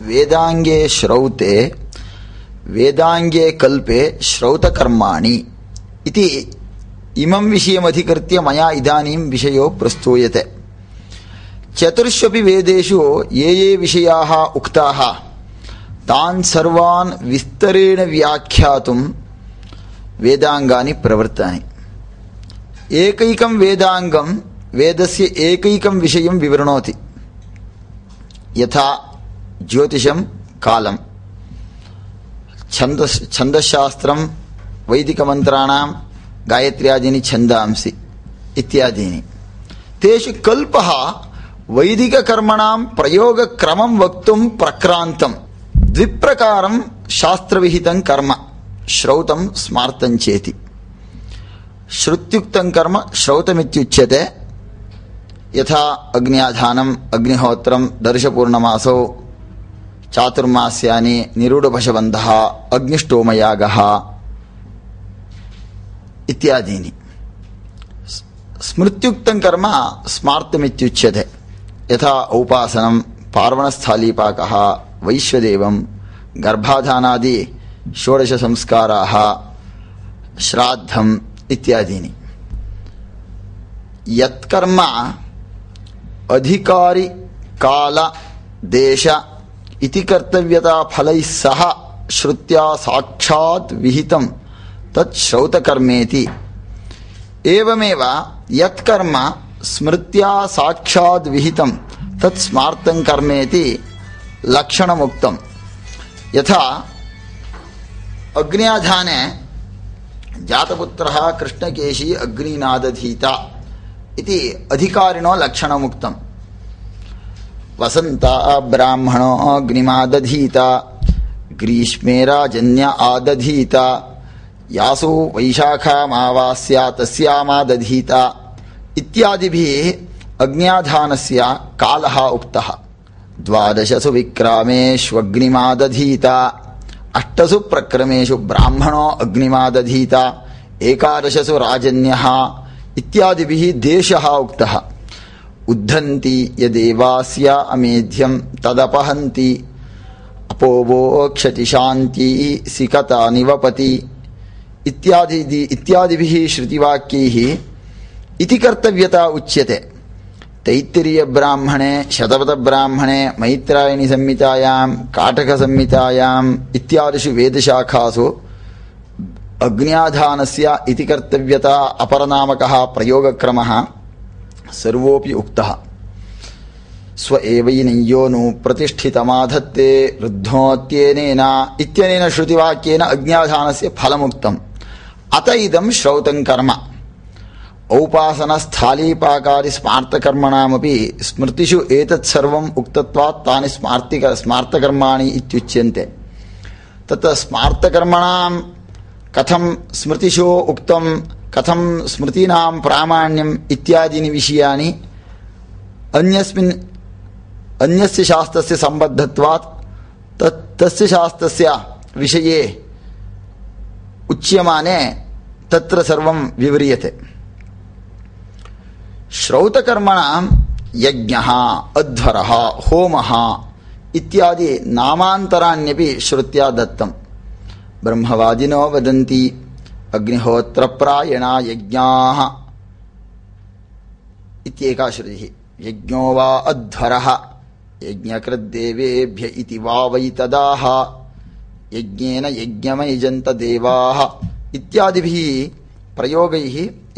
వేదాంగే శ్రౌతే వేదాంగే కల్పే శ్రౌత కర్మాణి ఇది ఇమం విషయమధికృత్య మయా ఇదానీం విషయో ప్రస్తూయతే. చతుర్ష్వపి వేదేషు ఏ ఏ విషయా ఉక్తా? తాన్ సర్వాన్ విస్తరేణ వ్యాఖ్యాతం వేదాంగాన్ని ప్రవర్తాయి ఏకైకం వేదాంగం వేదస్య ఏకైకం విషయం వివృణోతి. యథా జ్యోతిషం కాలం. ఛంద ఛందశాస్త్రం వైదిక వైదికమంత్రాణం గాయత్ర్యాదిని ఛందాంసి ఇత్యాదీని. తేషు కల్ప వైదికకర్మణం ప్రయోగక్రమం వక్తుం ప్రక్రాంతం. ద్విప్రకారం శాస్త్రవిహితం కర్మ శ్రౌతం స్మార్తం చేతి. శ్రుత్యుక్తం కర్మ శ్రౌతమిత్యుచ్యతే యథా అగ్న్యాధానం అగ్నిహోత్రం దర్శపూర్ణమాసౌ చాతుర్మాస్యాని నిరూఢభశబంధ అగ్నిష్టోమయాగ ఇత్యాదీని స్మృత్యుక్తం కర్మ స్మార్తమిత్యుచ్యతే యథా ఔపాసనం పార్వణస్థాళీపాక వైశ్వదేవం గర్భాధానాది షోడశ సంస్కారా శ్రాద్ధం ఇత్యాదీని యత్కర్మ अधिकारी काल, देश इति कर्तव्यता फलैः सह श्रुत्या साक्षात् विहितं तत् श्रौतकर्मेति। एवमेव यत्कर्म स्मृत्या साक्षात् विहितं तत् स्मार्तं कर्मेति लक्षणमुक्तं। यथा अग्न्याधाने जातपुत्रः कृष्णकेशी अग्निनादधीता। इति अधिकारिणो लक्षणमुक्तम्। वसन्त, ब्राह्मणो, अग्निमादधीता, ग्रीष्मे राजन्य आदधीता, यासु वैशाखामावास्या तस्यामादधीता इत्यादिभिः अग्न्याधानस्य कालः उक्तः। द्वादशसु विक्रामेष्वग्निमादधीता अष्टसु प्रक्रमेषु ब्राह्मणो अग्निमादधीता, एकादशसु राजन्यः ఇత్యాదిభి దేశ ఉక్త ఉద్ధంతి యదేవాస్య అమేధ్యం తదపహంతి అపోవోక్షతి శాంతి సికత నివపతి ఇత్యాది ఇత్యాదిభి శృతివాక్యై ఇది కర్తవ్యత ఉచ్యతే తైత్తిరీయ బ్రాహ్మణే శతపథ బ్రాహ్మణే మైత్రాయణి సంహితాయాం కాటక సంహితాయాం ఇత్యాదిషు వేదశాఖాసు అగ్న్యాధానస్య ఇతి కర్తవ్యత అపరనామక ప్రయోగక్రమ సర్వోపి ఉక్త. స్వ ఏవైనయ్యోను ప్రతిష్ఠితమాధత్తే వృద్ధోత్యేనేన ఇత్యనైన శృతివాక్యేన అజ్ఞాధానస్య ఫలముక్తం. అత ఇదం శ్రౌతం కర్మ. ఔపాసన స్థాళీపాకాది స్మార్తకర్మణమీ స్మృతిషు ఏతత్సర్వం ఉక్తత్వా తాని స్మార్తిక స్మార్తకర్మాణి ఇత్యుచ్యంతే తత్ స్మార్తకర్మణం కథం స్మృతిశో ఉక్తం కథం స్మృతీనాం ప్రామాణ్యం ఇత్యాదిని విషయాన్ని అన్యస్మిన్ అన్యస్య శాస్త్రస్య సంబద్ధత్వాత్ తస్య శాస్త్రస్య విషయే ఉచ్యమానే తత్ర సర్వం వివరియతే శ్రౌతకర్మణ యజ్ఞ అధ్వర హోమ ఇత్యాది నామాంతరాన్యపి శ్రుత్యా దత్తం బ్రహ్మవాదినో వదంతి అగ్నిహోత్రప్రాయణ యజ్ఞా ఇత్యేకాశ్రుతి యజ్ఞో వా అధ్వర యజ్ఞకృద్దేవేభ్య ఇది వా వై తదాహ యజ్ఞేన యజ్ఞమయజంత దేవా ఇత్యాదిభి ప్రయోగై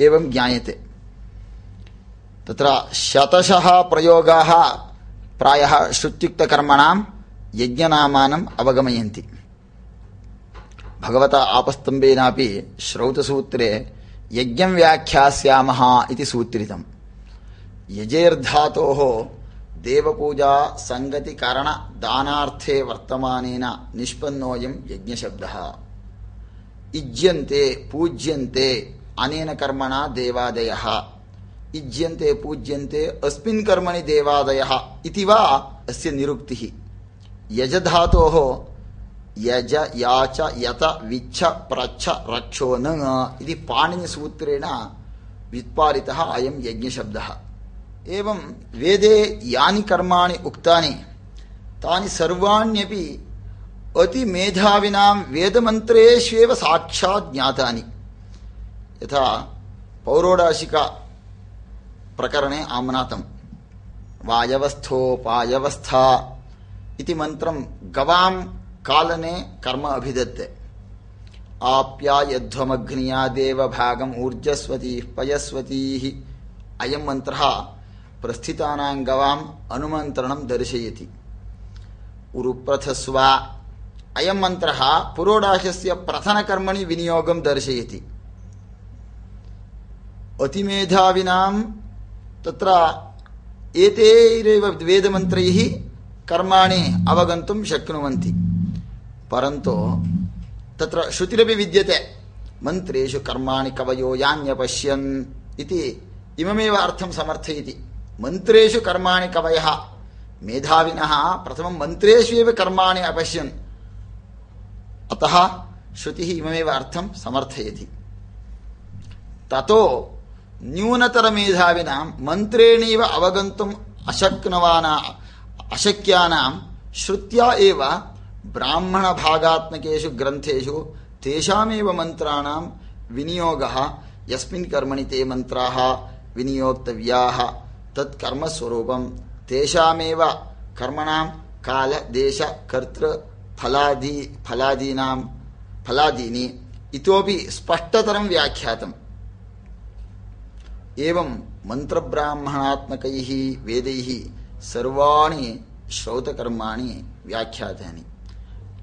ఏం జ్ఞాయతే తత్ర శతశ ప్రయోగా ప్రాయ శృత్యుక్తకర్మణం యజ్ఞనామానం అవగమయంతి భగవత ఆపస్తంభేనాపి శ్రౌతసూత్రే యజ్ఞం వ్యాఖ్యాస్యామః ఇది సూత్రితం. యజేర్ధాతో దేవపూజా సంగతి కరణ దానార్థే వర్తమానేన నిష్పన్నోయం యజ్ఞశబ్ద. ఇజ్యంతే పూజ్యంతే అనేన కర్మణ దేవాదయ. ఇజ్యంతే పూజ్యంతే అస్మిన్ కర్మణి దేవాదయ. ఇది వా అస్య నిరుక్తి. యజధాతో యజ యాచ యత విచ్చ ప్రచ్చ రక్షోన ఇది పాణిని సూత్రేణ విత్పాదిత అయం యజ్ఞశబ్ద. ఏం వేదే యాని కర్మాణి ఉక్తాని తాని సర్వాణ్యపి అతి మేధావినా వేదమంత్రేష్వేవ సాక్షాత్ జ్ఞాతాని. యథా పౌరోడాశిక ప్రకరణే ఆమ్నాతం. వాయవస్థోపాయవస్థ ఇది మంత్రం గవాం गवां कालने कर्म अभिदत्ते आप्यायध्वमग्न्या देवभागम् ऊर्जस्वतीः पयस्वतीः अयं मन्त्रः प्रस्थितानां गवाम् अनुमन्त्रणं दर्शयति उरुप्रथस्वा अयं मन्त्रः पुरोडाशस्य प्रथनकर्मणि विनियोगं दर्शयति अतिमेधाविनां तत्र एतैरेव वेदमन्त्रैः कर्माणि अवगन्तुं शक्नुवन्ति పరంతో తత్ర శృతిరపి విద్యతే. మంత్రేషు కర్మాణి కవయో యాన్య పశ్యన్ ఇది ఇమమేవ అర్థం సమర్థయితి. మంత్రేషు కర్మాణి కవయ. మేధావిన ప్రథమం మంత్రేషు ఏ కర్మాణి అపశ్యన్. అత శ్రుతి ఇమమేవ అర్థం సమర్థయతి. తో న్యూనతర మేధావిన మంత్రేణైవ అవగంతుం అశక్నవానా అశక్యానా శ్రుత్యా ఏవ బ్రాహ్మణ భాగాత్మకేషు గ్రంథేషు తేషామేవ మంత్రాణం వినియోగ ఎస్మిన్ కర్మణి తే మంత్రా వినియోక్తవ్యా తత్కర్మస్వరూపం తేషామేవ కర్మణాం కాల దేశ కర్తృ ఫలాదీ ఫలాదీనాం ఫలాదీని ఇతోపి స్పష్టతరం వ్యాఖ్యాతం. ఏవం మంత్రబ్రాహ్మణాత్మకై వేదై సర్వాణి శ్రౌతకర్మాణి వ్యాఖ్యాతాన్ని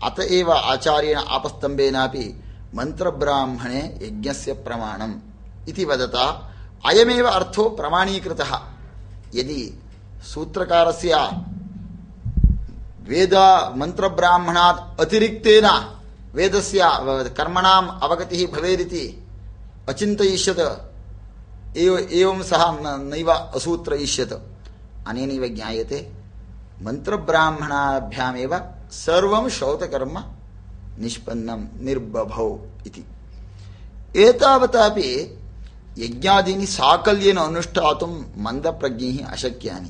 अत एव आचार्येण आपस्तम्भेनापि मन्त्रब्राह्मणे यज्ञस्य प्रमाणम् इति वदता, अयमेव अर्थो प्रमाणीकृतः। यदि सूत्रकारस्य वेद मन्त्रब्राह्मणात् अतिरिक्तेन वेदस्य कर्मणाम् अवगतिः भवेदिति अचिन्तयिष्यत्, एव एवं सः नैव असूत्रयिष्यत्। अनेनैव ज्ञायते। మంత్రబ్రాహ్మణాభ్యామేవ సర్వం శౌతకర్మ నిష్పన్నం నిర్బభౌ ఇది. ఏతావతాపి యజ్ఞాదీని సాకల్యేన అనుష్ఠాతుం మందప్రజ్ఞ అశక్యాని.